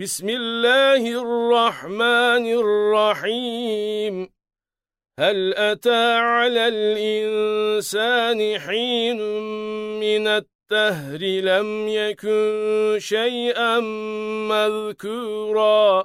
بسم الله الرحمن الرحيم. هل أتى على الإنسان حين من التهر لم يكن شيئا مذكورا؟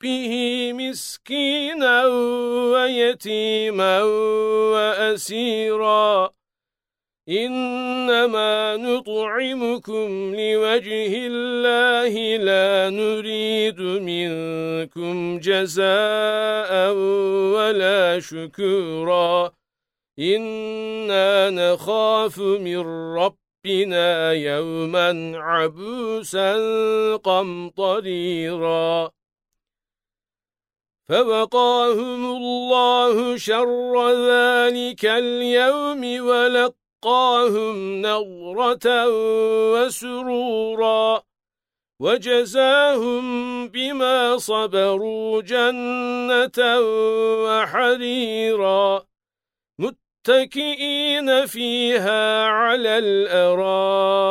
رَبِّهِ مِسْكِينًا وَيَتِيمًا وَأَسِيرًا. إِنَّمَا نُطْعِمُكُمْ لِوَجْهِ اللَّهِ لَا نُرِيدُ مِنكُمْ جَزَاءً وَلَا شُكُورًا. إِنَّا نَخَافُ مِنْ رَبِّنَا يَوْمًا عَبُوسًا قَمْطَرِيرًا. فَوَقَاهُمُ اللَّهُ شَرَّ ذَلِكَ الْيَوْمِ وَلَقَّاهُمْ نَضْرَةً وَسُرُورًا وَجَزَاهُمْ بِمَا صَبَرُوا جَنَّةً وَحَرِيرًا مُتَّكِئِينَ فِيهَا عَلَى الْأَرَائِكِ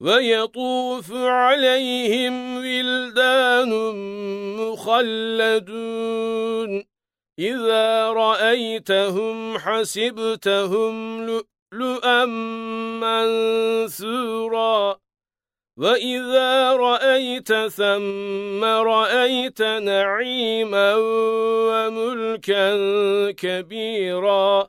ويطوف عليهم ولدان مخلدون. إذا رأيتهم حسبتهم لؤلؤا منثورا. وَإِذَا رَأَيْتَ ثَمَّ رَأَيْتَ نَعِيمًا وَمُلْكًا كَبِيرًا.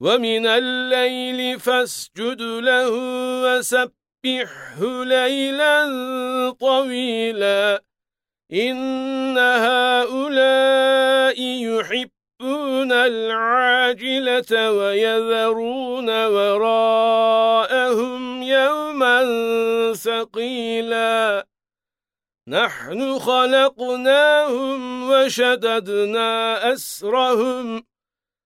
ومن الليل فاسجد له وسبحه ليلا طويلا. إن هؤلاء العاجلة ويذرون وراءهم يوما ثقيلا. نحن خلقناهم وشددنا أسرهم